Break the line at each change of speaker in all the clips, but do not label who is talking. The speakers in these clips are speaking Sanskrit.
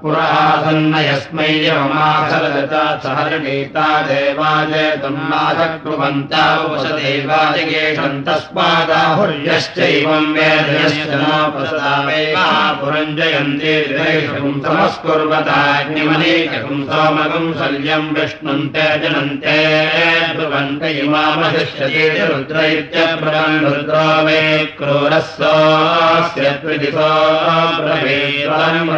पुरासन्न यस्मै यमाखलता सहरणीता देवाजयतम् नाशक्नुवन्ता उपसदेवाजगेषम् तस्मादाहुर्यश्चैवम् वेदयश्च पुरञ्जयन्ति समस्कुर्वताग्निमनेकम् सोमकम् शल्यम् विष्णुम् ते जनन्ते त्रिदिशो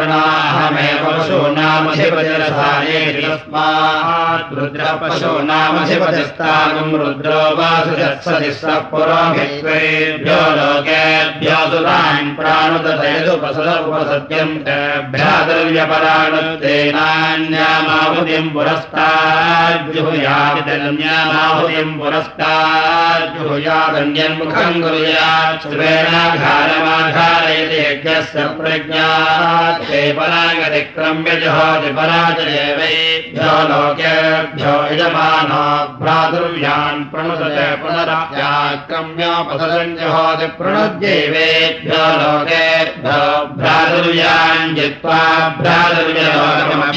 ृणाहमेव पशो नामधिपतिरसायेस्मात् रुद्र पशो नामधिपतिस्तागम् रुद्रो वासुजत्सति स पुरोभित्वेभ्यो लोकेभ्यो सुतान् प्राणुदयदुपसदुपसत्यम् तेभ्यादर्यपराणुतेनान्यामाहुतिम् पुरस्ताज्जुहुयादितन्यामाहुतिम् पुरस्ताज्जुहुयादन्यन्मुखम् कुर्यात् स्वेनाघारमाघारयति यज्ञस्य प्रज्ञाते परागतिक्रम्य जहोति पराजयेवैभ्यो लोकेभ्यो यजमानो भ्रातुर्यान् प्रणुदते जहोति प्रणुद्यैवेभ्यो लोकेभ्यो भ्रातुर्यान् जित्वा भ्रातुर्यलोकमभ्यारोहति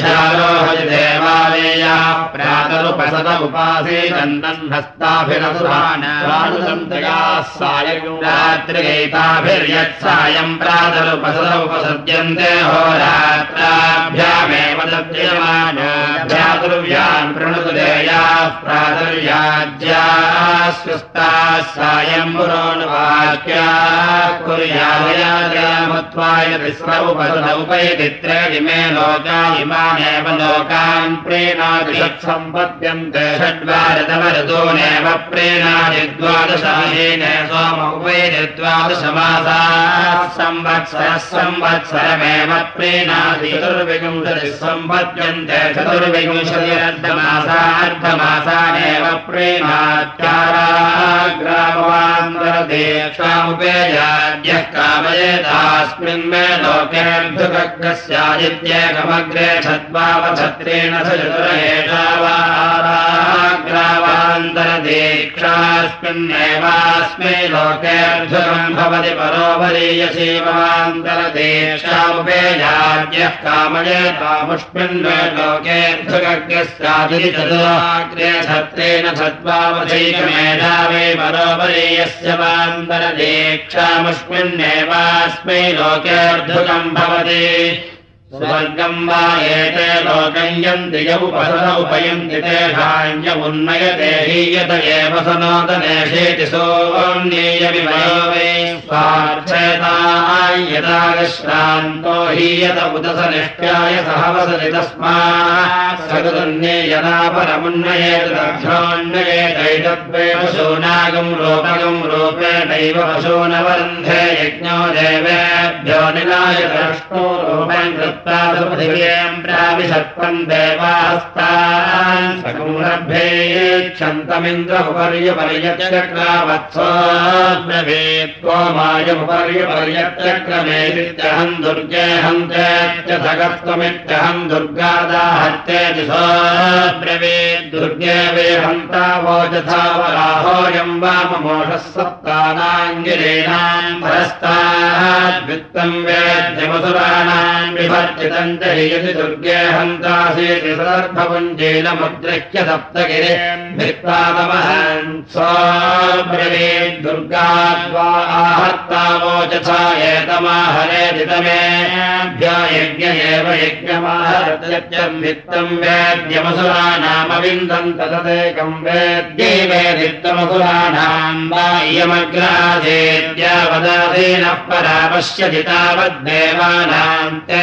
प्रातरुपसद उपासीदन्तम् हस्ताभिरसुराणुदन्तया सायम् रात्रिगैताभिर्यत्सायम् प्रातरुप उपसद्यन्ते होरात्राभ्यामेव दद्यमानाभ्यातुर्व्यान् प्रणुतदेयाः प्रातुर्याज्यास्वस्ताः सायम् पुरोणवाक्याः कुर्यादयादयामत्वाय तिस्रौपसदौपैति त्रीमे लोका इमानेव लोकान् प्रेणादि षट्सम्पद्यन्ते षड्वारतवरतोनेव प्रेणादि द्वादशायेन सोम उपैति द्वादशमासाः संवत्सरः संवत्सरमेव प्रेणादि चतुर्विंशतिः सम्पद्यन्ते चतुर्विंशतिरर्धमासार्धमासानेव प्रेणात्याराग्रामवान्तरदेक्षामुपेयाद्यः कामयेतास्मिन् मे लोकेऽर्धुकग्रस्यादित्येकमग्रे छद्वावछत्रेण स चतुरहेतावाराग्रावान्तरदीक्षास्मिन्नेवास्मै लोकेऽर्धुकम् भवति परोपरीयसेवान्तरदेक्षामुपेयाद्यः कामयेतामुष्मिन् मे लोकेऽर्धुकग्रस्यादिति चतुराग्रे छत्रेण छद्वावधैकमेधावे परोपरीयस्य वान्तरदीक्षामुष्मिन्नेवास्मै लोकेऽर्धुकम् भवति स्वर्गम् वा एते उपयन्ति तेषाञ्च उन्नयते हीयत एव सनातनेषेति सोऽन्येयमिवयो वै स्वार्थेताय यदागश्रान्तो हीयत उत स निष्ठ्याय सह वसति तस्मात्। सगदन्ये यदा परमुन्नयेतभ्योन्नयेतैतद्वे पशूनागम् रूपगम् रूपेणैव पशो न वरुन्धे यज्ञो देवेभ्यो निलाय द्रष्टो रूपम् कृत्वा सकुम्रभ्येच्छन्तमिन्द्रमुपर्यपर्यत्यक्रमेत्वमायमुपर्यपर्यत्यक्रमेत्यहम् दुर्गेऽहम् चेत्यथगत्वमित्यहम् दुर्गादाहत्येति दुर्गे वेहन्तावोजथा वराहोऽयम् वाममोषः सप्तानाङ्गिरीणाम् परस्ताद्वित्तम् वेद्यमसुराणाम् विभर्जितम् च दुर्गे हन्तासीति सदर्भपुञ्जेनमुद्रिह्य सप्तगिरे भित्तातमहन् स्वाब्रवीत् दुर्गाद्वा आहत्तावोचथा एतमाहरेति तमेभ्य यज्ञ एव यज्ञमाहरत्यम् भित्तम् वेद्यमसुराणामविन्दम् तदेकम् वेद्यै वेदित्तमसुराणाम् वा इयमग्रासेत्यावदाधीनः परा पश्यति तावद्देवानाम् ते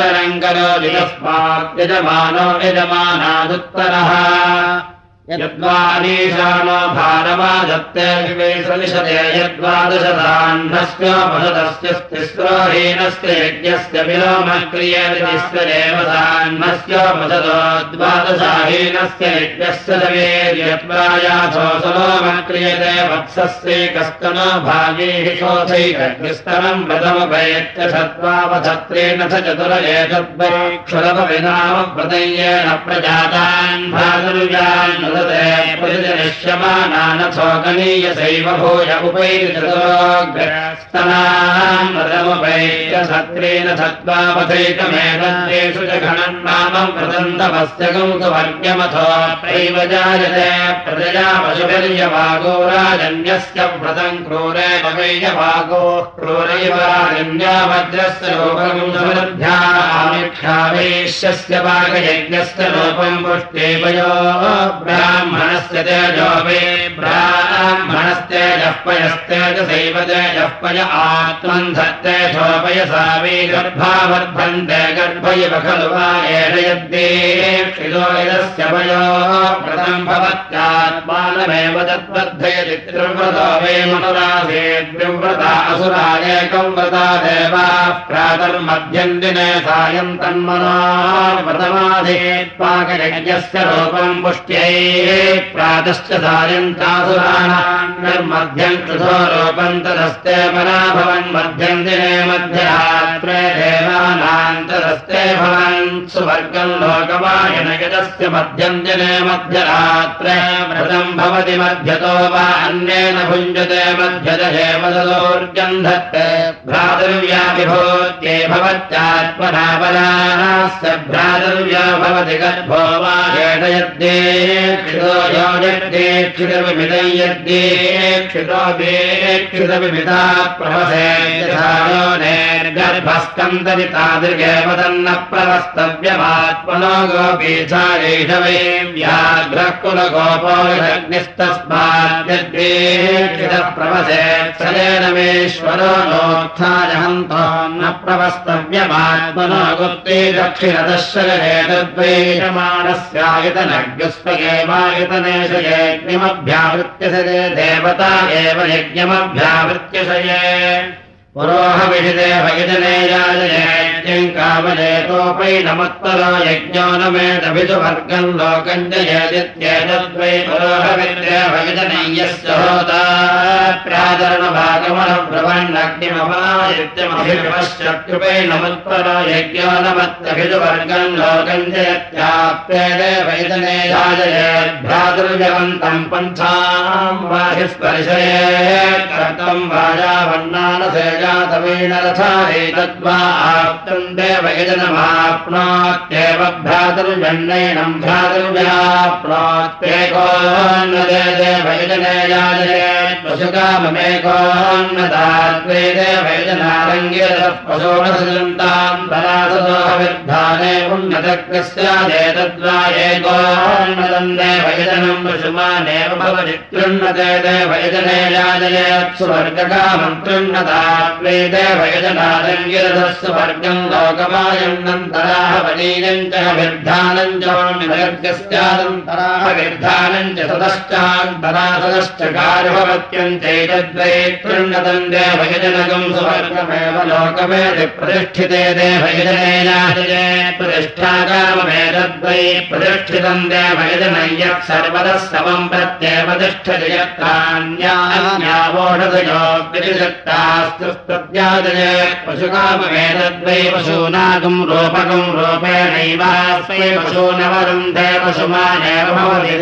करोति तस्मात् यजमानो यजमानादुत्तरः यद्वानीशानो भारवादत्ते विवेशनिषते यद्वादशताह्नस्य पशदस्य स्तिस्रोहीनस्य यज्ञस्य विलोमक्रियेति तिस्रेवताह्नस्य पशदो द्वादशाहीनस्य यज्ञस्य दवेर्यत्वायासो सलोमक्रियते वत्सस्यैकस्तनो भागैः व्रतमुपयत्य सत्त्वावधत्रेण स चतुर एतद्वैक्षुरपविनाम व्रतय्येण प्रजातान् प्रतिजनिष्यमानानथोकनीयसैव भूय घनन्नामम् प्रदन्तमस्य कौतुवर्ग्यमथो प्रैव जायते प्रजया राजन्यस्य व्रतम् क्रूरे भवैयवागो क्रूरैवारण्या वज्रस्य समृद्ध्यामिक्षावेश्यस्य वागयज्ञस्य रूपम् पुष्टेवयो ब्राह्मणस्य तेजो वे ब्राह्मणस्तेजः पयस्तेजसैव तेजः पय आत्मन् धत्तेजोपयसा वे गर्भयव खलु वा एष यद्देक्षितो यदस्य पयो व्रतम् भवत्यात्मानमेव तद्वर्धयति त्रिव्रतो वे एकम् व्रता देवाः दिने सायम् तन्मना व्रतमाधेत्पाकयज्ञस्य रूपम् पुष्ट्यै प्रातश्च सायन्तासुराणान्यर्मध्यम् कृतो रूपम् तदस्ते परा भवन् मध्यम् दिने मध्यरात्रे देवानाम् तदस्ते भवन् सुवर्गम् यदस्य मध्यम् दिने मध्यरात्रे व्रतम् भवति मध्यतो वा अन्येन भुञ्जते मध्यत एव तदोर्जम् धत्ते भ्रातृव्या विभूत्ये भवत्यात्मनापरास्य भ्रातृव्या भवति गर्भो वा येषयद्ये क्षितो यो यद्देक्षितविमिदं यद्देक्षितोऽपेक्षितविमिता प्रवसे यथायो नेर्गर्भस्कन्दति तादृगेव तन्न प्रवस्तव्यमात्मनो गोपीचारेषवे व्याघ्रः कुलगोपो यज्ञस्तस्माद्यद्देक्षितः प्रवसे सलेनमेश्वरो नोत्थायहन्तो न प्रवस्तव्यमात्मनो गुप्ते दक्षिणदशरे तद्वैषमाणस्यायतनज्ञस्वगेवायतनेश देवता एव यज्ञमभ्यावृत्यशये पुरोहविषिते भगिजने कामजेतोपै नमुत्तरो यज्ञो न मेदभितुवर्गम् लोकम् जयदित्येतद्वै पुरोहविद्य भगिजनय्यस्य होता प्रादरणभागमनब्रवन्नग्निमपादित्यमभिपश्चकृपै नमुत्तरो यज्ञो न मत्यभितुवर्गम् लोकम् जयत्याप्तेदे वैदने जातवेन रथारेतद्वा आप्तम् देवयजनमाप्नोत्येव भ्रातरुजन्नैनम् भ्रातरुजाप्नोत्येकोन्नदे देवयजने याजयेत् पशुकाममेकोन्नदात्वे देवयजनारङ्गिरः पशोणसजन्ताम् धरासदोहविर्धाने उन्नतग्रस्यादेतद्वा एकोन्नदम् देवयजनम् पशुमानेव भवति सुवर्गकामम् तृण्णता वेदेवयजनादङ्गिरथस्य वर्गम् लोकमायन्नन्तराः वलीयम् च विर्धानम् चोन्निवर्गस्यादन्तराः विर्धानम् च सदश्चान्तरा सदश्च कार्यभवत्यम् चैतद्वै तृण्णतम् देवयजनकम् सुवर्गमेव लोकमेति प्रतिष्ठिते देवयजनेनाजये प्रतिष्ठाकाममेतद्वै प्रतिष्ठितम् देवयजनम् यत् प्रत्यादये पशुकामवेदद्वै पशूनागम् रूपकम् रूपेणैवास्मै पशूनवरुन्धे पशुमानेव भवति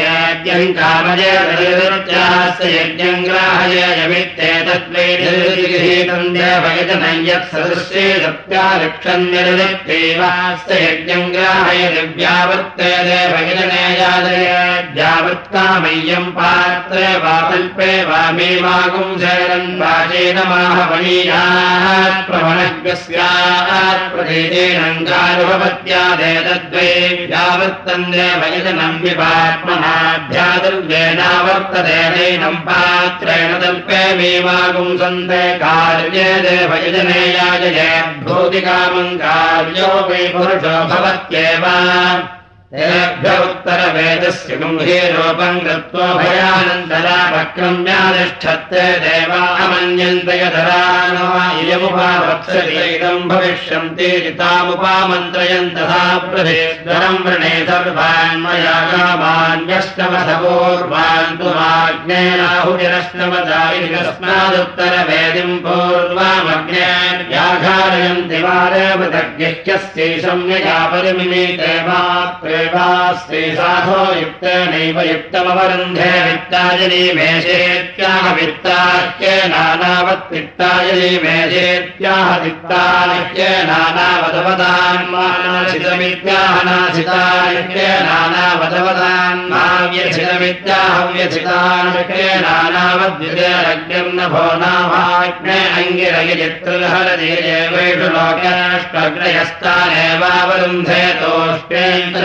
यज्ञम् कामजयत्यास्य यज्ञम् ग्राहय दिव्यावर्ते देवयजनयादयद्यावत्कामय्यम् पात्रे वा कल्पे वा मे वागुम् शरणम् वाचेन माहवणीयात् प्रवणज्ञस्यात् प्रदेशेनङ्गानुभवत्यादे तद्वै यावत्तम् देवयजनम् विपात्मनाभ्यादुर्वेनावर्तते नैनम् पात्रेण तल्पे मे वागुम् सन्ते कार्ये देवयजने याजये भूतिकामम् कार्यो वै पुरुषो भवत्येव तेभ्य उत्तरवेदस्य गम्भीरूपम् गत्वा भयानन्दरा वक्रम्यातिष्ठत्ते देवामन्यन्तयधरामुपावत्सरीदम् भविष्यन्ति तामुपामन्त्रयन् तथा प्रभेद्वरम् वृणे सर्वान् मया कामान्यष्टमसपूर्वान् तुमाज्ञेनाहुतिरष्टमदायिकस्मादुत्तरवेदिम् पूर्वामग्ने व्याघारयन्ति वारवदज्ञस्य सम्यया देवास्ति साधो युक्तेनैव युक्तमवरुन्धे वित्तायनी मेषेत्याह वित्ताह्ये नानावत्पित्तायनी मेषेत्याह दित्ताह्ये नानावदवदान्मानाशितमित्याह नाशिताह्ये नानावदवदान्माव्यशितमित्याहव्यशितान्ये नानावद्युतेरग्निम् नभो नामाग्ने अङ्गिरयजित्रिर्हरदेवेषु लोकेष्टग्रयस्तानेवावरुन्धे तोष्टेन्द्र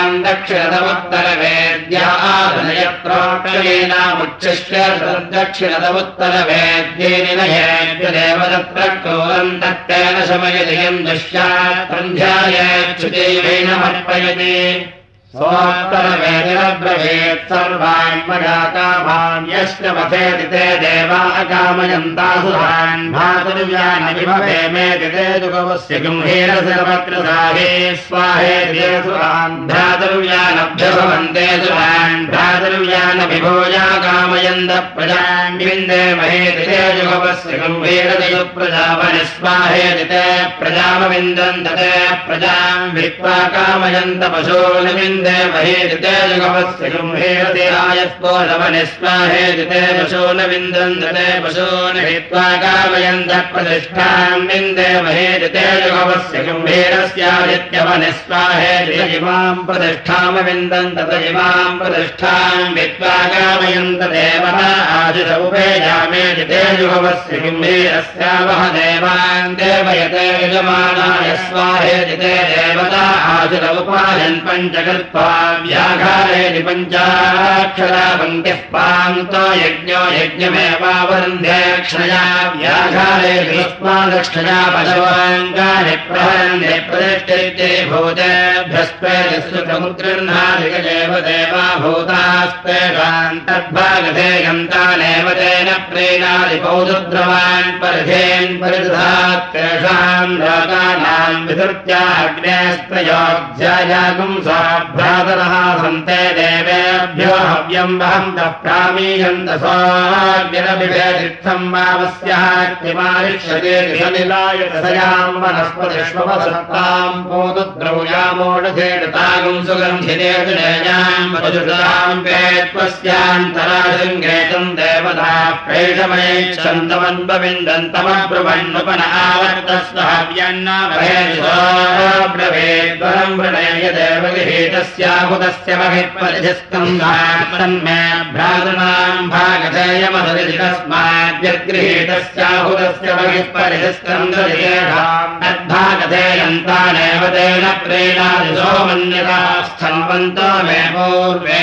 प्रायच्छत्ताम् दक्षिणतमुत्तरवेद्यायत्रोक्षयेनामुच्छिष्य दक्षिणतमुत्तरवेद्येनि नयेद्यदेव तत्र क्रोरम् दत्तेन शमयदियम् दुष्यात् सन्ध्यायच्छुदेवेनमर्पयति सोत्तरवेदिरब्रवीत् सर्वान् मया कामान् यश्च वसेति ते देवा अकामयन्तासुरान् भातुर्यानविभवे मेति ते जुगवस्य गम्भीर सर्वकृसाहे स्वाहेति सुरान् भ्रातुर्यानभ्यभवन्ते सुरान् भ्रातुर्यानविभोजा कामयन्त प्रजान् विन्दे महेति ते जुगवस्य गम्भीरदयु प्रजापनि स्वाहेति ते प्रजाम् वित्त्वा कामयन्त पशून् महेदिते जुगवस्य गुम्भेरति आयस्पोषवनिस्वाहेदिते पशून विन्दन्दते पशून् हित्वा कामयन्तः प्रतिष्ठाम् विन्दे महेदिते जुगवस्य गुम्भीरस्यादित्यवनिस्वाहेदित इमाम् प्रतिष्ठामविन्दन् तत इमाम् प्रतिष्ठाम् वित्त्वा कामयन्त देवता आदिशौपेयामेदिते जुगवस्य गुम्भीरस्यावह देवान् देवयते यजमानाय स्वाहेदिते देवता आदिरौपायन् पञ्चकृत् व्याघारेति पञ्चाक्षरा पान्तो यज्ञो प्रहरन्ति प्रतिष्ठिते भूतेभ्यस्पेदसमुद्रह्नादिकदेव देवा भूतास्तेषाम् तद्भागधे गन्तानेव तेन प्रेणादिपौदुद्रवान् परिधेन् परिदधात् तेषाम् लोकानाम् स्वाभ्य भ्रातरः सन्ते देवेभ्यो हव्यम् वहन्तः प्रामीयन्तसोऽग्निरभिषेदिर्थम् वावस्यः कृमारिष्यते दिशनिलायतसयाम् वनस्पतिष्वपसत्ताम् पोतुद्रौयामोढधेडतागुम् सुगन्धिरेतुनेयाम् वजुषाम् पेत्वस्यान्तराशृङ्गेतम् देवता प्रेषमयच्छन्तमन्वविन्दन्तमब्रुवन्नुपन आवर्तस्वहव्यन्नभेद्वरम् वृणय यस्याहुतस्य बहिर्परिधिस्कन्धात्तन्मे भ्रातृणाम् भागधेयमधुरितस्माद्यगृहीतस्याहुतस्य बहिर्परिधिस्कन्धेयम् तद्भागधेयन्तानेव तेन प्रेणादिशो मन्यता स्तन्वन्तो मे पूर्वे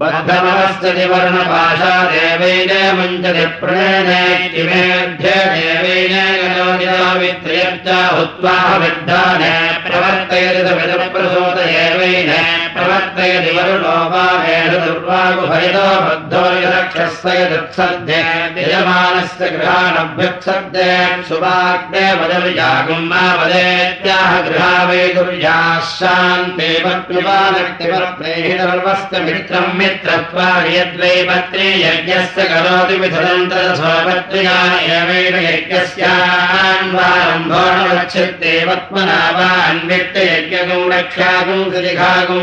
बद्धमहस्य वर्णपाशा देवैन मुञ्चति प्रणयनेतिमेभ्य देवैन गणोदितावित्रयर्चा हुत्वा विद्धाने प्रवर्तयति एवैन प्रवर्तयति वरुणो वा हेषु दुर्वागुभयतो बद्धो यदक्षस्य यदुत्सद्य यजमानस्य गृहानभ्युत्सद्य सुवाग्ने वदविजागुम् मा वदेत्याह गृहा वै दुर्याः शान्ते वक्तिवानक्तिवर्तेहि सर्वस्य मित्रम् मित्रत्वा यद्वै पत्रे यज्ञस्य करोति विधदन्तरस्वपत्र्या एवेन यज्ञस्यान्वारम्भो न गच्छत्ते वत्मना वा अन्वित्त यज्ञगुं रक्षागुं सुदिघागुं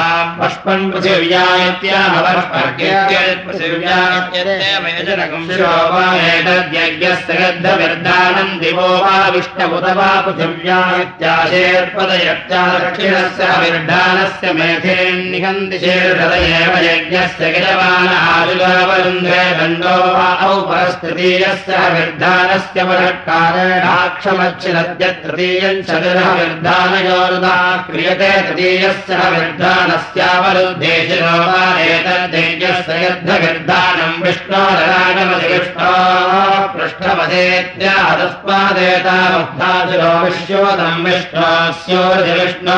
पष्पन् पृथिव्या इत्याह पृथिव्यात्यजनकंशोपायज्ञस्य गद्धविर्दानम् दिवो वा विष्णुत वा दक्षिणस्य विर्दानस्य मेधेन्निहन्ति शेर्हद एव यज्ञस्य गिरवाणाजुगावरुन्ध्रे दण्डो वा औपरस्तृतीयस्य विर्धानस्य परकारेणाक्षमच्छिदद्य तृतीयम् चतुरः विर्धानयोरुदा क्रियते तृतीयस्य विर्धानस्यावरुद्धेशिरो वा एतद्धेयस्य यद्धविर्धानम् विष्णोरराजमसि विष्णो पृष्ठपदेत्याहतस्मादेतामब्धाजुरो विश्वोदम् विष्णोस्योरजि विष्णो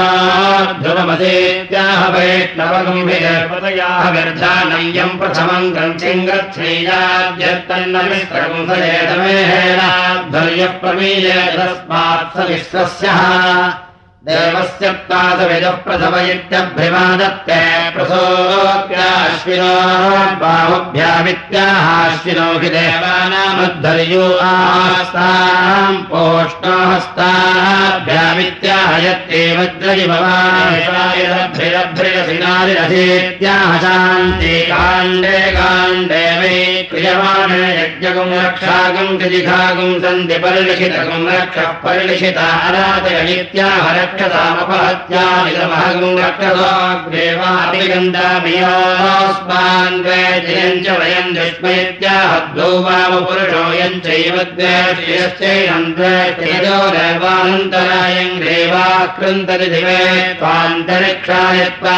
ध्रुवमसेत्याह वैष्णवगम्भिरपतयाः विर्धानम् यम् प्रथमम् ग्रन्थिम् प्रमीये तस्मात् स विश्वस्यः देवस्य पादविदः प्रथम इत्यभ्यमादत्ते प्रसोऽश्विनो बाहुभ्यामित्याहाश्विनो हि देवानामुद्धर्यो आस्ताम् पोष्णोहस्ताभ्यामित्याहयत्येव द्रजिभवाभिरभ्रिरसिनादिरथेत्याह शान्ति काण्डे काण्डे वै क्रियमाणे यज्ञगुम् रक्षागम् गजिघागुम् सन्ति परिलिखितगुम् रक्षः परिलिखिता अरातयनित्याह द्वैजयम् च वयम् दुष्मयत्याहद्वौ वामपुरुषोऽयम् चैव द्वैश्चैनम् द्वैतेजो देवानन्तरायम् ग्रेवाकृन्तरि दिवे त्वान्तरिक्षाय त्वा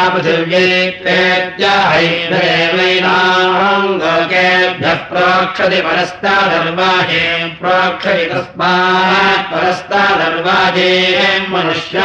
लोकेभ्यः प्रोक्षति परस्तादर्वाहे प्रोक्षति तस्मात् परस्तादर्वाजे मनुष्या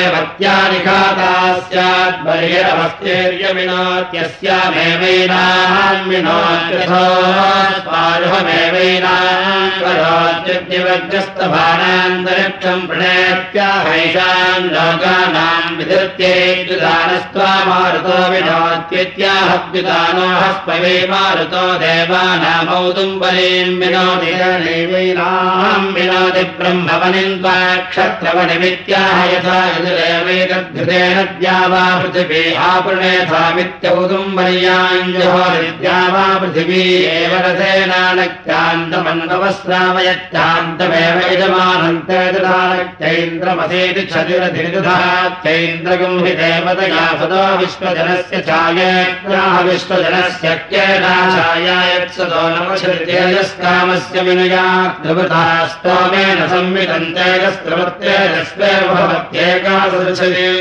विनोत्यथो स्वारुहमेवैनाम् करोत्यग्निवग्रस्तभानान्तरिक्षम् प्रणेत्याहैषाम् लोकानाम् विधृत्येद्युदानस्त्वा मारुतो देवानामौदुम्बरीम् विनोति नैवैनाम् विनोति ब्रह्मवनिम् त्वा क्षत्रवनिमित्याह यथा यजुरेवैतद्धृतेन द्या वा पृथिवी आपृणेथामित्यौदुम्बर्याञ्जहोरिद्या वा पृथिवी एव रथेनानक्त्यान्तमन्वस्रावयत्यान्तमेव यजमानन्ते ददानक्त्यैन्द्रमसेति क्षतिरधिदधात्यैन्द्रगुम् हि देवतया सदा विश्वजनस्य छायेत्याह विश्वजनस्य क्येना छायायत्सदो नमशृतेजस्कामस्य विनयात् द्रवता स्तोमेन संवितम् तेजस्त्रवत्येजस्वेव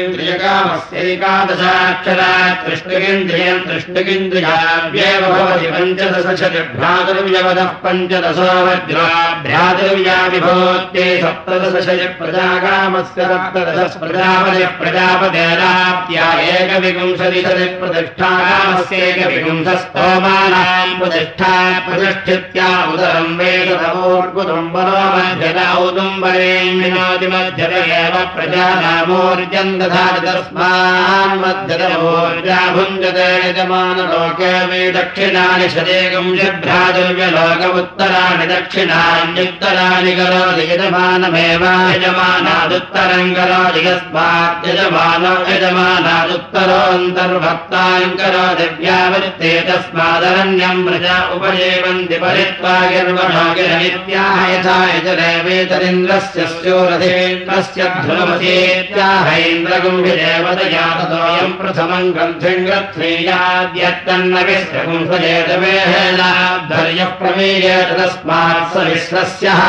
भवत्येकादशेन्द्रियकामस्यैकादशाक्षरात् तृष्णुगिन्द्रियम् तृष्णुगिन्द्रियाव्येव भवति पञ्चदशशतिभ्रातुर्यवदः पञ्चदशो वज्राभ्रातुर्या विभूत्ये सप्तदशशय प्रजाकामस्य सप्तदश प्रजापति प्रजापतेराप्त्या एकविंशतिशति प्रतिष्ठाकामस्यैकविंशस्तोमानाम् प्रतिष्ठा प्रतिष्ठित्या उदरम् वेदतमोर्बुदुम्बरो मध्यत विनोति मध्यत एव प्रजानामोर्जम् दधाति तस्मान् मध्यतमोर्जा भुञ्जते यजमानलोके मे दक्षिणानि शदेकम् शभ्रादुर्यलोक उत्तराणि दक्षिणान्युत्तराणि करोति यजमानमेव यजमानादुत्तरम् करोति यस्मात् यजमानो यजमानादुत्तरोऽन्तर्भक्ताम् करोति व्यावृत्ते तस्मादरण्यम् प्रजा उपजीवन्ति परित्वा गिरमित्याह यथा यजरेवेतरिन्द्रस्य स्योरथेन्द्रस्य ध्रुवमसेत्याहैन्द्रगुम्भिदेवतया ततोऽयम् प्रथमम् ग्रन्थिङ्ग्रथ्रीयाद्यत्तन्न विश्वगुंसजेतवेहेनाद्धर्यः प्रमेयेत तस्मात् स विश्वस्यः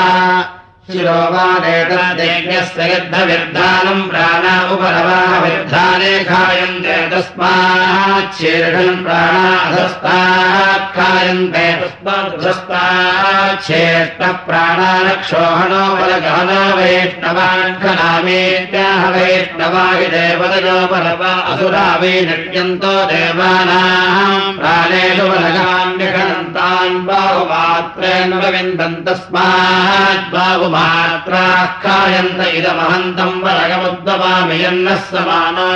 शिरोवादेतद्यज्ञस्य युद्धविर्धानम् प्राणा उपरवाः विर्धाने खायन्ते तस्माच्छीर्षम् प्राणा अधस्तात् खायन्ते तस्मादधस्ताच्छेष्टः प्राणानक्षोहणो बलगहनो वैष्णवाङ्खनामेत्याह वैष्णवा हि देवतयोपरवा असुरा वै नृत्यन्तो देवानाम् प्राणेषु बलगान्यखनन्तान् बाहुमात्रेण विन्दन् तस्मात् बाहुमा मात्राः खायन्त इदमहन्तम् वरगमुद्गमामि यन्नः समानो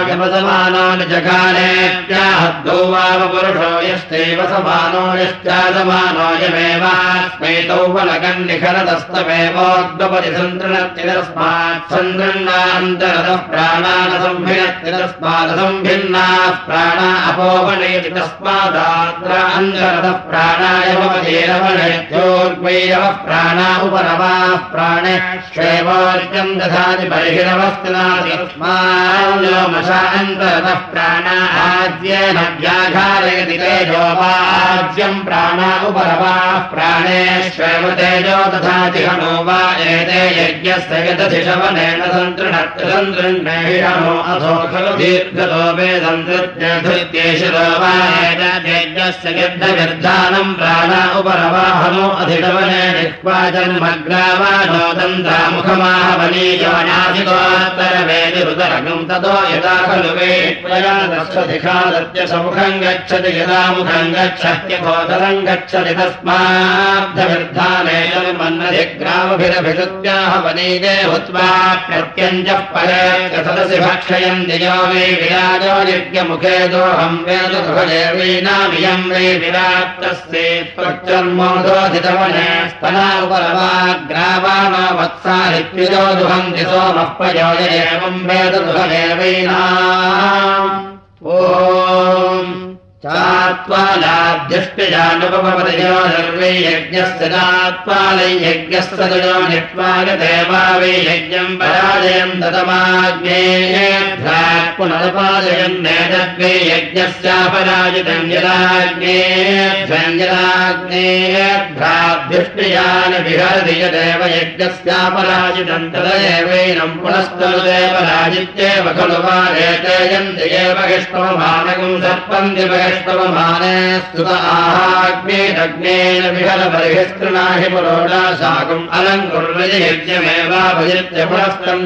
निजगानेत्याहद्गौ वामपुरुषो यश्चैव समानो यश्चासमानोऽयमेवास्मै तौ फलकन्निखरतस्तमेवोद्गपति सन्तृणत्ति तस्मात् सन्दृण्णान्तरतः प्राणानसम्भिनत्ति तस्मादसम्भिन्नाः प्राणा अपोपणेति तस्मादात्र अन्तरतः प्राणाय भवतीरवणेत्योर्वैरवः प्राणा उपरवाः प्राणेष्वेवोर्जम् दधाति बहिरवस्तिनादिस्माञ्जोमशान्तरतः प्राणा आद्येन व्याघारयति तेजोवाज्यम् प्राणा उपरवाः प्राणेष्वेव तेजो दधाति हनो वा एते यज्ञस्य यदधिशवनेन सन्तृणत्रिसन्तृण्णेहिषणो अथो खलु दीर्घतो वेदन्तृत्येषिरो वा एतद्यज्ञस्य यद्धविर्धानम् प्राणा उपरवाहनो अधिशवने जिह्वा यदा वेत्वयादस्वधिखादत्य समुखम् गच्छति यदा मुखम् गच्छत्यभोदरम् गच्छति तस्माद्धविर्धाने मन्नधिग्रामभिरभिषुत्याह वनीगे हुत्वा प्रत्यञ्जः परे सदसि भक्षयन्ति यो वै विराजो यज्ञमुखे दोऽहम् वेदगृहदेवीनामियम् वै विराट्तस्ये त्वच्चन्मोदोधितवने स्तना उपरवाग्रावानो वत्सारित्विजो दुहन्ति सोमः प्रयोज एवम् वेदगृहदेवीना ॐ चात्वालाद्यष्टजानुपमपदयो सर्वे यज्ञस्य चात्वालै यज्ञस्य तयो नित्वाय देवा वै यज्ञम् पराजयम् दतमाग्नेयेभ्यात् यदाग्नेयेभ्यञ्जलाग्नेयेभ्याभ्युष्टयानि विहरति यदेव यज्ञस्यापराजितम् तदेवैनम् पुनस्तनुदेव खलु वा एते यन्ति एव हिष्टममानकम् सर्पन्ति स्तवमाने स्तुत आहाग्नेदग्नेन विहलबर्हिस्तृणाहि अलङ्कुर्वज यज्ञमेवाभजित्य पुनस्तम्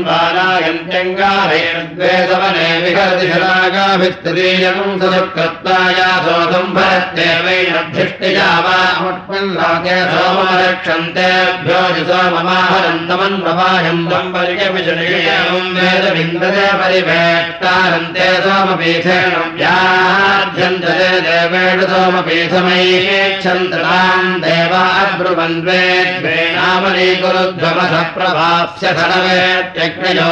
बालायन्त्यङ्गारयद्वेदवने विहरति शरागाभिस्तरीयकम् सदुकृत्वाया सोऽधम् भरत्येवैनभ्यष्टिया वामुत्पन्नाके सोमरक्षन्तेभ्यो सोममाहरन्तमन्वपायम् दम्बरिकविजनियम् वेदविन्दते परिवेष्टारन्ते सोमपीठेन व्याध्यन्ते देवेण देवाब्रुवन्वेद्वेणामनीकुरुध्वमथ प्रभाप्स्य धनवेत्यग्नयो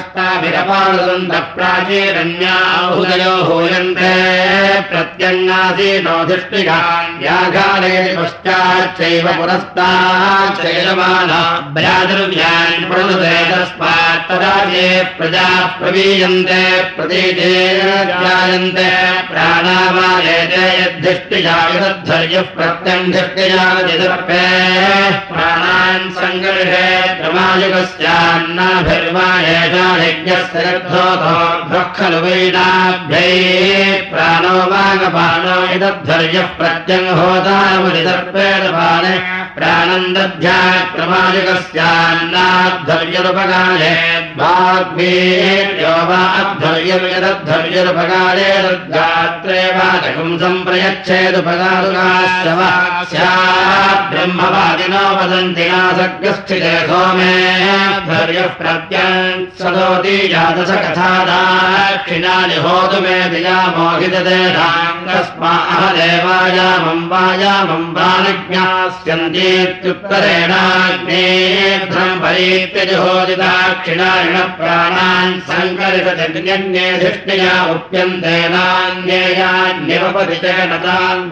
प्राचीरण्याहुदयो हूयन्ते प्रत्यङ्गासीनोधिष्टिकान्याघाले पश्चाच्चैव पुरस्ताच्चैलमाना भ्रातृव्यान् प्रणुते तस्मात् ये प्रजा प्रवीयन्ते प्राणावायते यद्धिष्टिजायद्धर्यः प्रत्यङ्धिष्टिजायदर्पे प्राणान् सङ्गर्षे क्रमायुगस्यान्नाभिर्वा एषा गर्भोतो खलु वैनाभ्यै प्राणो वागपाणो यदद्धर्यः प्रत्यङ्होदामुदिदर्पेदपाने प्राणम् दध्यात् क्रमायुगस्यान्नाद्धर्यरुपकाले भाग्भेर्यो वा अद्धर्यर्यदद्धर्यरुपकाले तद्गात्रे वाचकम् सम्प्रयच्छेदुपकारुकाश्च वा स्यात् ब्रह्मवादिनो वदन्ति नासग्रस्थिते सोमे धर्यः प्रत्यङ् सदोति जातस कथादाक्षिणानि होतु मे दिया मोहितदेशाम् कस्मा अह देवायामम् वायामम् वानिज्ञास्यन्तीत्युत्तरेणाग्नेभ्रम् परीत्यजुहोदिदाक्षिणारिण प्राणान् सङ्करिषजन्यन्येधिष्ण्या उप्यन्ते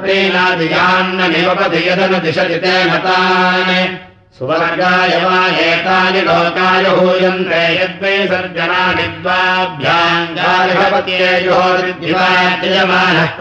प्रीणादियान्न निवपति यदनु दिशति तेन तान् सुवर्गाय वा एतानि लोकाय हूयन्ते यद्वै सर्जनानि द्वाभ्याङ्गालिभवत्येजुहोर्दिवाद्यमानः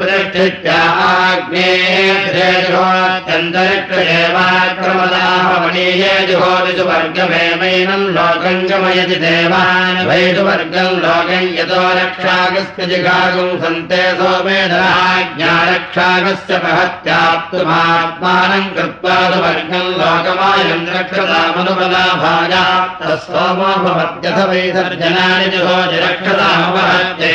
प्रतिष्ठित्याग्नेत्यन्तरिक्षदेवाक्रमदाहवणीये जुहोरिषु वर्गमेवैनम् लोकम् गमयति देवान्। वैषु वर्गम् लोकम् यतो रक्षागस्य जिघागुम् सन्ते सोमेधराज्ञारक्षागस्य महत्याप्तुमात्मानम् कृत्वा तु वर्गम् लोकमायम् रक्षतामनुपलाभाया तस्सोमो भवत्यथ वैसर्जनानि जुहोजि रक्षतामवहत्ये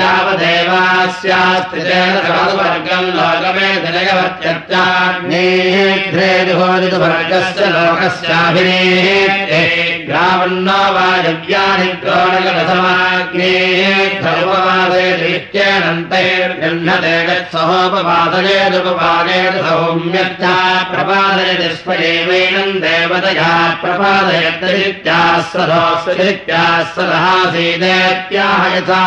यावदेवास्यास्ति वर्गम् लोकमेधिजगवत्यर्चाग्नेध्रेजुहोरितुवर्गस्य लोकस्याभिनेत्ये ग्रावण्णो वायव्यानि द्रोणकरसमाग्नेद्धमुपवादे दृष्ट्येनन्तैर्गह्नते गत्सहोपवादयेदुपवादेन सौम्यर्था प्रपादयति स्मयेवैनम् देवतया प्रपादयत्यदित्याः सदोऽस्वदित्याः सदहासीदेत्याह यथा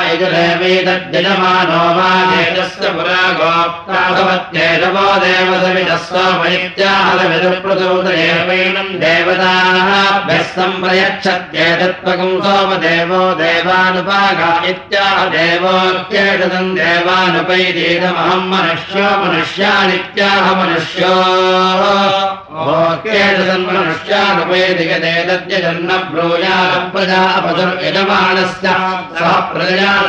वा तेजस्य पुरा गोप्ताभवत्येजवो देवसविदस्वमयित्याहलविदुप्रचोदयेवैनम् देवताभ्यः सम्प्रयच्छत्येतत्त्वकम् सोमदेवो देवानुपागा इत्याह देवोऽत्येतदम् देवानुपैतीदमहम् मनुष्यो मनुष्यानित्याह मनुष्यो मनुष्यानुपैदिगदेतद्यजन्न ब्रूयाप्रजापदुर्यजमानस्य सः प्रजयासहायस्कोषेणेत्याह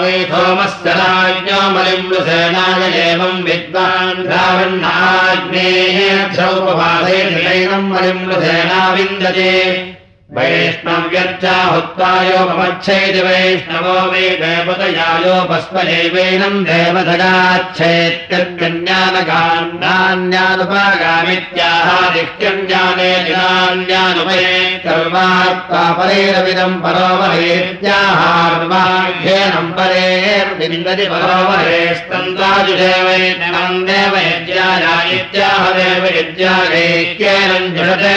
वै मलिम्बुसेनाय एवम् विद्वान् रावण्णाग्नेः क्षौपवादयैनम् मलिम्बुसेना विन्दते ममच्छैति वैष्णवो वै देवतयायोपस्मदैवैनम् देवतगाच्छेत्कन्यानगान्नान्यानुपागामित्याहादिष्ट्यञ्जाने दिनान्यानुपये सर्वात्तापरेरविदम् परोवरेत्याहार्वाघ्येनम् परेर्विन्दति परोवरेस्तन्ताजुदेवैनम् देवयज्ञाया इत्याह देवयज्ञागैक्येनम् जुषते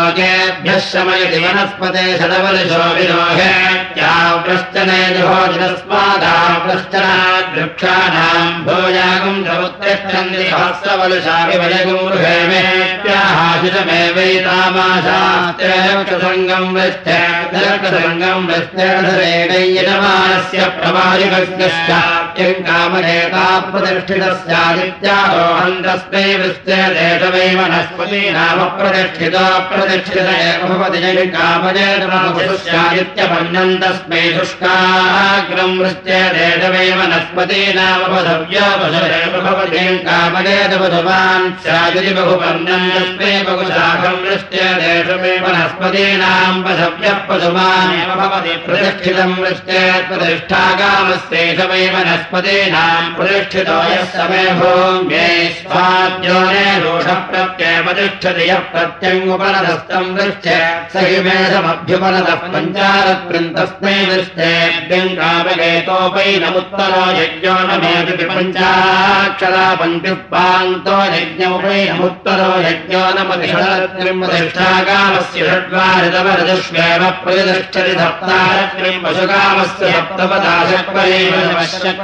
लोकेभ्यः शमयति वनस्पते शतवलशो विरोहेत्यावृश्चने जुहोदिनस्मादावृश्चनात् वृक्षाणाम् भोजागम् समुत्तिष्ठन्ति सहस्रवलशाभिवयगुम् गृहेमेत्याहाशिषमेवैतामाशास्त्रेक्षसङ्गम् वृष्टेर्दर्कसङ्गम् वृष्टेर्धरेणयजमानस्य प्रवायुकस्यश्चात्यम् कामनेता प्रतिष्ठितस्यादित्यारोहन्तस्मै वृष्टे देशवै वनस्पति नाम प्रतिष्ठितो प्रतिष्ठित एव भवति कामजेतमस्यादित्यपन्नम् तस्मै शुष्काग्रम् वृष्ट्ये देशवै वनस्पति नाम पशव्यो पशुरेव भवति कामजेत पशुवान् स्यादिति बहुपन्नम् तस्मै बहुशाखम् वृष्ट्ये देशमे वनस्पतीनाम् पशव्यः पशुमानेव भवति प्रतिष्ठितम् वृष्ट्ये प्रतिष्ठागामस्येष वै वनस्पतीनाम् प्रतिष्ठितो यः समे भूम्ये स्वाद्योने दोषः प्रत्ययपतिष्ठति यः प्रत्यङ्गुपनदस्तम् वृष्टे स हि मेधमभ्युपनतः पञ्चारत्रिन्तस्मै वृष्टेभ्यङ्गापगेतोपैनमुत्तरो यज्ञो न मेदिति पञ्चाक्षरा पञ्चुपान्तो यज्ञोपैनमुत्तरो यज्ञो न मतिषडत्रिम् प्रतिष्ठागामस्य षड्वारितवरजुष्वेव प्रतिष्ठति सप्तारत्रिम् पशुकामस्य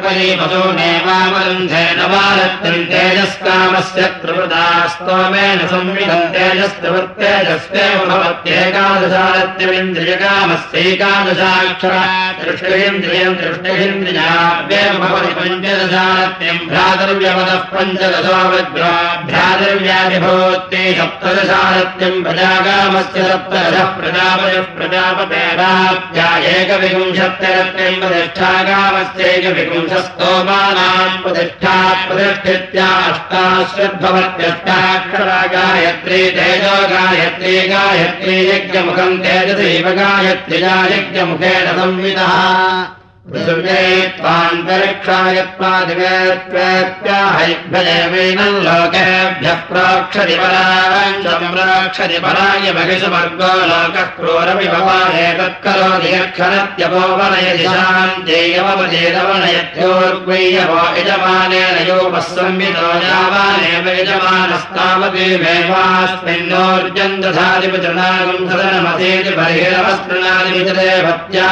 सप्तपदाशक्वरी पशूनेवावरुन्धे नवारत्रिम् तेजस्कामस्य त्रिवृतास्तोमेन संविधम् तेजस्त्रिवृत्तेजस्वेव भवत्येकादशारत्यमिन्द्रियकामस्यैकादशाक्षरा दृष्टिन्द्रियम् दृष्टिन्द्रियाव्येव भवति पञ्चदशारत्यम् भ्रातर्व्यवदः पञ्चदशो वज्रो भ्रातर्व्याधिभूत्यै सप्तदशारत्यम् प्रजागामस्य सप्तदशः प्रजापतेरात्या एकविंशत्यरत्यम् प्रतिष्ठागामस्यैकविंशस्तोमानाम् प्रतिष्ठा प्रतिष्ठित्या अष्टाश्रद्भवत्यष्टाक्षरा गायत्री तेजो गायत्री गायत्री यज्ञमुखम् तेजसैव गायत्र्या यज्ञमुखेन संविदः ैभ्यदेवैनम् लोकेभ्यः प्रोक्षति पराम् सम्प्रोक्षति पराय बहिषुवर्गो लोकः क्रोरपि भवाने तत्करोति यक्षरत्यपोवनयति शान्त्येयवजेदवनयत्योर्ग्वय्यवो यजमानेन योपः संवितो यावानेव यजमानस्तावतीमेवास्मिन्नोर्जम् दधादिपचनागम् सदनमसेति बहिरवस्पृणादिपतिदेवत्या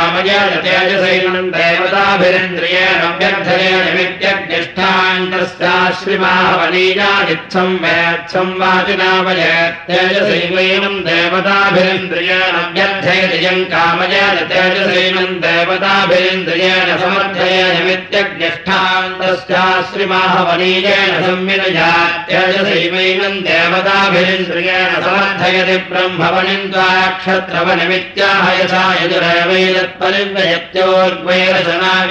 तेजसैनम् देवताभिरिन्द्रियेण व्यर्थयेण विद्यज्ञष्ठान्तस्याश्रिमावनीयादित्सम् वेत्सम् वाचिनावय तेजसैवैनम् देवताभिरिन्द्रियेण व्यर्थयति यम् कामय तेजसैनम् देवताभिरिन्द्रियेण समर्थयेन विद्यज्ञष्ठान्तस्याश्रिमाहवनीयेन संविनया तेजसैवैनम् देवताभिरिन्द्रियेण समर्थयति ब्रह्मवनिम् त्वाक्षत्रवनिमित्याह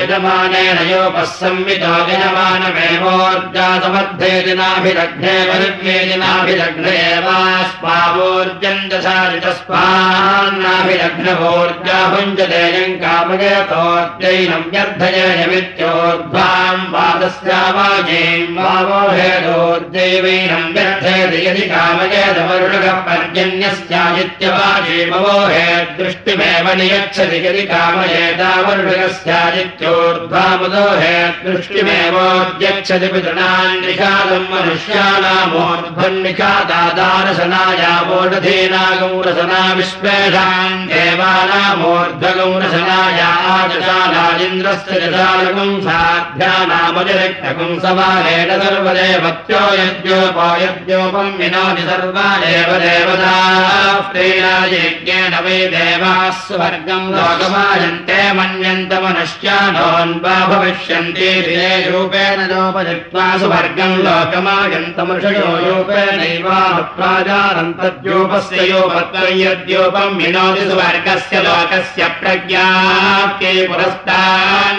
यजमानेन योपः संवितो यजमानमेवोर्जातमध्येति नाभिदग्ने परिव्येति नाभिदग्न एवास्मावोर्जम् दशारितस्मान्नाभिदग्नवोर्जा भुञ्जतेयम् कामयतोर्जैनम् व्यर्थयमित्योर्ध्वाम् वादस्यावाजेम् वावोहेदोर्जैवैनम् व्यर्थयति यदि कामयदवरुणः पर्जन्यस्यादित्यवाजेमवोहे दृष्टिमेव नियच्छति यदि इति कामयेतावर्षस्यादित्योर्ध्वामुदो हेत्पृष्टिमेवोद्यच्छति पितृणान्निखादम् मनुष्याणामोर्ध्वन्निखादादारसनायामोढधीनागौरसना विश्वेषाम् देवानामोर्ध्वगौरसनायाजशालाजिन्द्रस्य जशालकम् साध्यानामजरक्तकम् समानेन सर्वदेवत्यो यज्ञोपयज्ञोपम् विनोति सर्वा देवदेवताः प्रेणायज्ञेन वै देवाः स्वर्गम् लोकम् लोकमायन्ते मन्यन्तमनुष्यानोन्वा भविष्यन्ति रूपेण नोपजित्वा सुवर्गम् लोकमायन्तमृषयो रूपेणैवाप्राजानन्तद्योपस्य योपत्वयद्योपम् विनोति सुवर्गस्य लोकस्य प्रज्ञाप्यै पुरस्तान्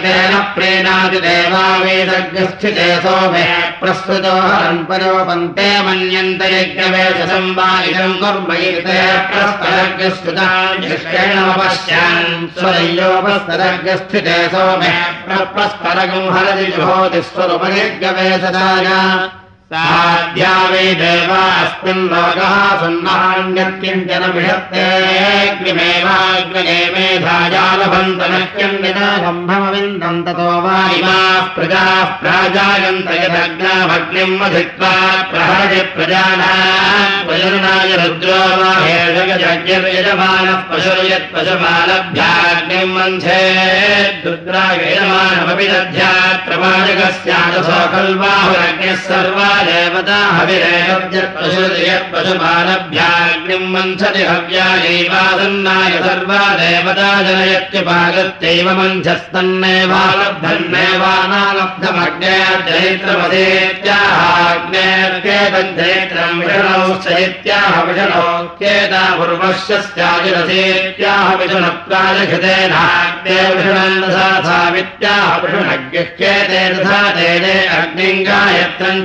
देवा वेदज्ञस्थिते सोमे प्रस्तुतो हरम् परोपन्ते मन्यन्त यज्ञवेशसम् वा इदम् कुर्म इते प्रस्तरज्ञस्तुतान् स्वरयोपस्तरज्ञस्थिते सोमे प्रस्परगम् हरति जुहोति स्वरूपयज्ञवेशदाय साध्या वै देवा अस्मिन् लोकः सुन्नान्यत्यञ्जन विषत्तेऽग्निमेवाग्निमेधाजालभन्तनक्यन्विदाम्भमविन्दम् ततो वा इमाः प्रजाः प्राजायन्त यदग्नाभग्निम् अधित्वा प्रजानाम् प्रजनाय रुद्रो वा हेषगजज्ञर्यजमानः पशुर्यत्पशुमालभ्याग्निम् वन्धे रुद्राय यजमानमपि दध्यात् प्रवाचकस्यादसो खल्वाहुरग्निः सर्वा देवता हविरेयत्पशुमानभ्याग्निम् मन्थति हव्यायैवासन्नाय सर्वा देवता जनयत्युपागत्यैव मञ्चस्तन्नेवालब्धन्नेवानालब्धमग्नेत्यैत्रमदेत्याहाग्नेत्येतञ्चैत्रम् विषणौ चैत्याह विषणो केता पूर्वश्यस्याजिरथेत्याह विषणप्राजघृतेनाग्ने विषणन्दसावित्याह विषणग्यह्येते तथा तेने अग्निम् गायत्रम्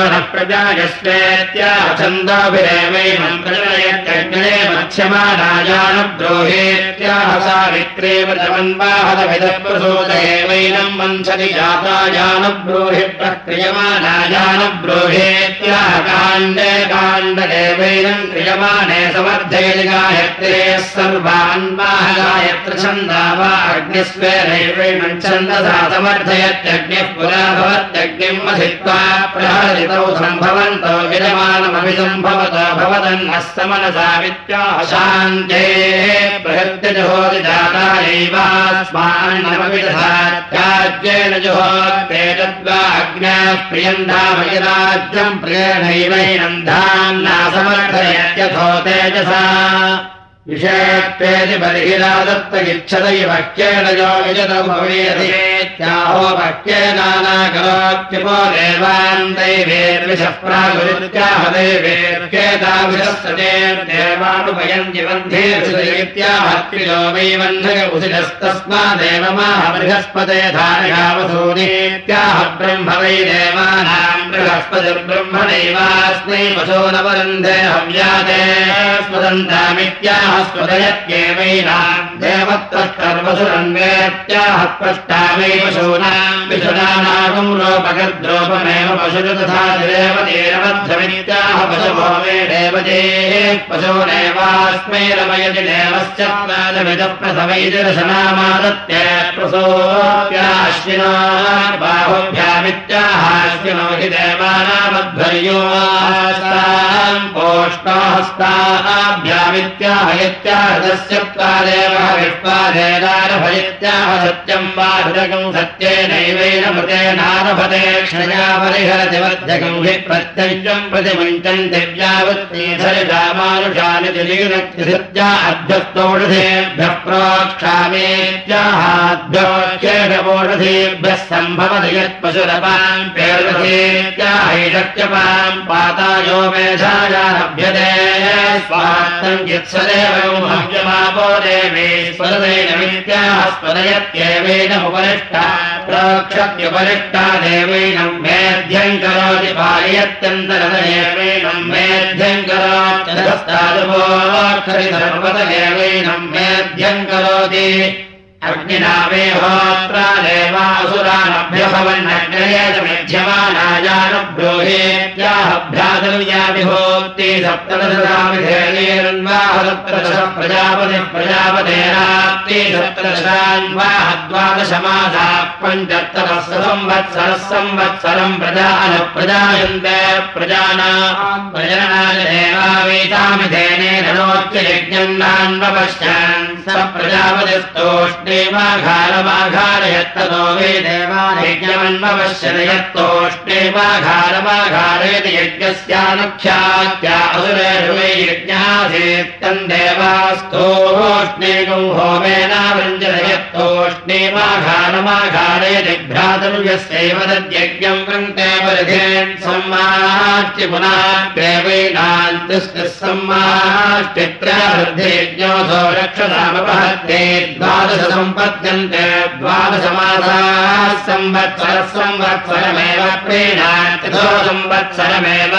छन्दोनः प्रजायस्वेत्याह छन्दोभिरेवैनम् प्रजनयत्यग्ने मत्स्यमानायानुद्रोहेत्याह सा सावित्रेवन्वाहदभिदप्रसूत एवैनम् वञ्चति जातायानब्रूहि प्रक्रियमानायानब्रूहेत्याह काण्डे काण्डदेवैनम् क्रियमाणे समर्थयति गायत्रे छन्दा वा अग्निस्वेनैवैनम् छन्दसा समर्थयत्यग्निः पुरा भवत्यग्निम् अधित्वा विरमानमपि सम्भवत भवदन्नः समनसा वित्याह शान्ते प्रहृत्य जुहोति जातायैवास्मान्नमपि तथा त्याज्येन जुहोत्ते तद्वाग्न्याः प्रियन्धामयराज्यम् प्रियेणैवैनन्धान्ना समर्थयत्यथो तेजसा। विषेत्तेति बर्हिरादत्तगिच्छदैव क्येन यो विजतो भवेत्याहो भक्त्येनानाकरोत्यपो देवान् दैवेर्विषः प्रागुरित्याह दैवेर्केताभिषस्तेर्देवानुपयन्ति वन्धेर्षितैत्याहत्रियो वै वह्नय उसिरस्तस्मादेव माह बृहस्पते धारयावसूनीत्याह ब्रह्म वै देवानाम् बृहस्पतिर्ब्रह्मणैवास्मै वशो न वरुन्धे हव्यादे स्पदन्तामित्याह स्पदयत्येवैनाम् देवत्वष्टर्वसुरन्वेत्याह पशूनाम् तथा देवतेरवध्वमित्याह मे देवतेः पशूनेवास्मै रमयति देवश्च प्रसवैतिरशनामादत्य प्रसोऽप्याश्विना बाहुभ्यामित्याहाश्विनो हि देवानामध्वर्यो विष्पादेनारभयित्याह सत्यम् वा हृदगम् सत्येनैवेन मृतेनारभते क्षया परिहरति वध्यगम् हि प्रत्यञ्चम् प्रतिमुञ्चम् दिव्यावृत्तीधरिषामानुषानि अभ्यस्तोषधेभ्यः प्रोक्षामेत्याहाभ्योक्षेषवोषधेभ्यः सम्भवति यत्पशुरपाम् पेरुषेत्याहैषक्यपाम् पातायो मेधायाभ्यते स्वाहा यत्सदेव भव्यमापो देवे स्वरदैनमित्याह स्वरयत्येवेनमुपरिष्टा प्रोक्षत्युपरिष्टा देवैनम् मेध्यम् करोति करोत्यधस्तादुपोक्षरि सर्वत एवैनम् मेध्यम् करोति अग्निनामे होत्रा देवासुरानभ्यभवन्नग्नयेतमेध्यमानायानुब्रूहेत्याहभ्यादव्याभिभूक्ति सप्तदशरामिधेयेरन्वाहदप्रदश प्रजापतिः प्रजापतेराप्ति सप्तदशान्वाह द्वादशमासाः पञ्चत्तरः संवत्सरः संवत्सरम् प्रजान प्रजायन्ते प्रजानाम् प्रजननाय देवावेतामिधेनेन प्रजापतिस्तोष्णेवाघारमाघारयत्ततो वै देवानयज्ञमन्वपश्यति यत्तोष्णेवाघारमाघारयति यज्ञस्यानुख्यात्या असुरेर्वै यज्ञासीत्तम् देवास्तोष्णेकम् होमेनावृञ्जत यत्तोष्णेवाघारमाघारयति भ्रातृव्यस्यैव तद्यज्ञम् वृन्ते सम्माष्टित्रवृद्धियज्ञोऽसो रक्षतामपहत्ते द्वादश सम्पद्यन्ते द्वादशमासाः संवत्सरः संवत्सरमेव प्रीणात्यथो संवत्सरमेव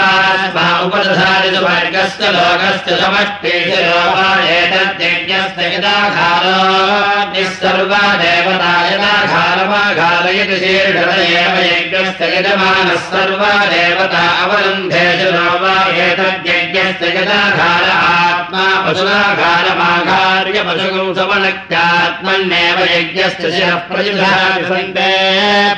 वर्गस्य लोकस्य समष्टेषु एतद्यज्ञस्य यदाघारो निःसर्वा देवता यदाघारमाघारयति शीर्षद एव यज्ञस्य यजमानः सर्वा देवता अवरुन्धेषु नो वा एतद्यज्ञस्य यदाघार आत्मा पशुराघारमाघार्य पशुगं समनक्त्यात्मन्नेव यज्ञस्य शिरः प्रयुधाति सन्ते।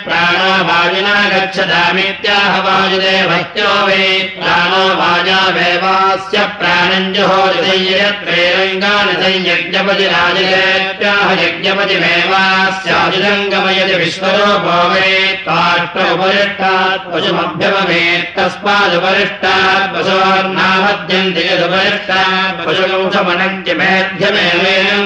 प्राणो वायुना गच्छतामित्याह वायुदेवत्यो वै। प्राणो वाजावेवास्य प्राणम् जुहोरिसंयत्रेरङ्गानि संयज्ञपति राजयत्याह यज्ञपतिमेवास्याजुरङ्गमयति विश्वरूपो वै। त्वाष्टोपरिष्टात् पशुमभ्यमवेत् तस्मादुपरिष्टात् पशोर्नामद्यन्ति यदुपरिष्टात्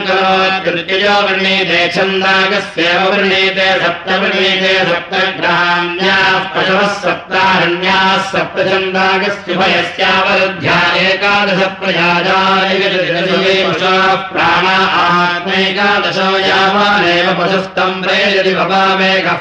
करोत्कृत्यजो वर्णीते छन्दागस्येव वर्णीते सप्तवर्णीते सप्तग्राम्याः पशवः सप्तारण्याः सप्तछन्दागस्युभयस्यावरुध्या एकादश प्राण आत्मैकादशो यावानेव पशुस्तम् प्रेषति भवामेकः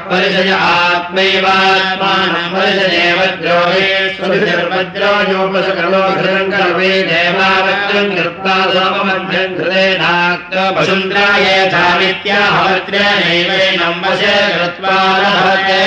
कर्मे देवावज्रम् सोममध्यम् कृतेनाक्तपशुन्द्राये चामित्याहवज्रेणैवैनम् वशे कृत्वा लभते